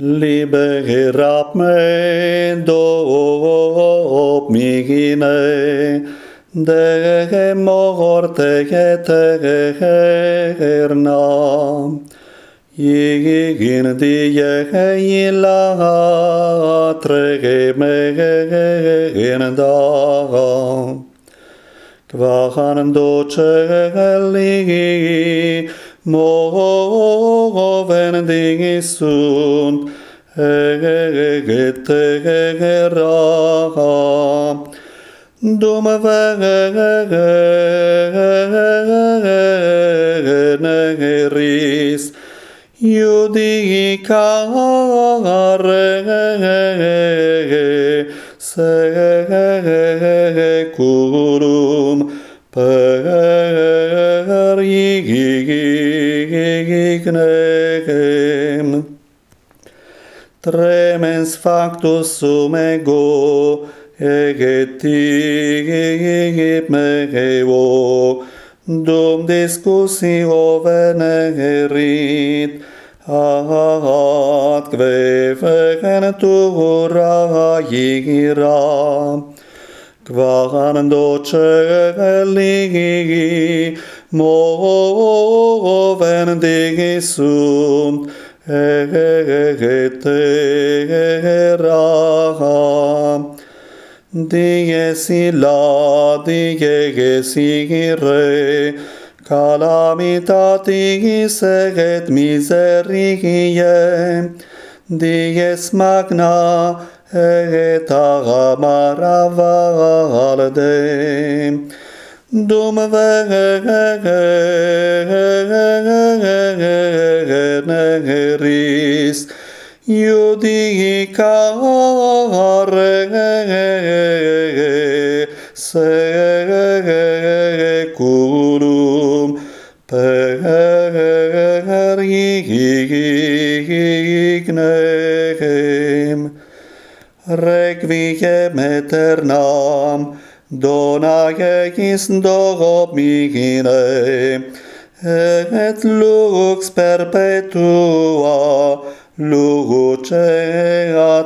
Liberat me do migine de morte eterna Igin die ila trege me da. Do doceli movendi sunt egetera dum veneris iudicare securum per ignerem. Tremens factus sum ego, ege me evo, dum discussio venerit, atque fecen tu raigira quando celi moven sunt et terra Dies illa, dies re calamitatis et miseriae, dies magna et ara valde. dum veneris judicare seculum per Elohim, requiem aeternam, dona eis domine, et lux perpetua, luce a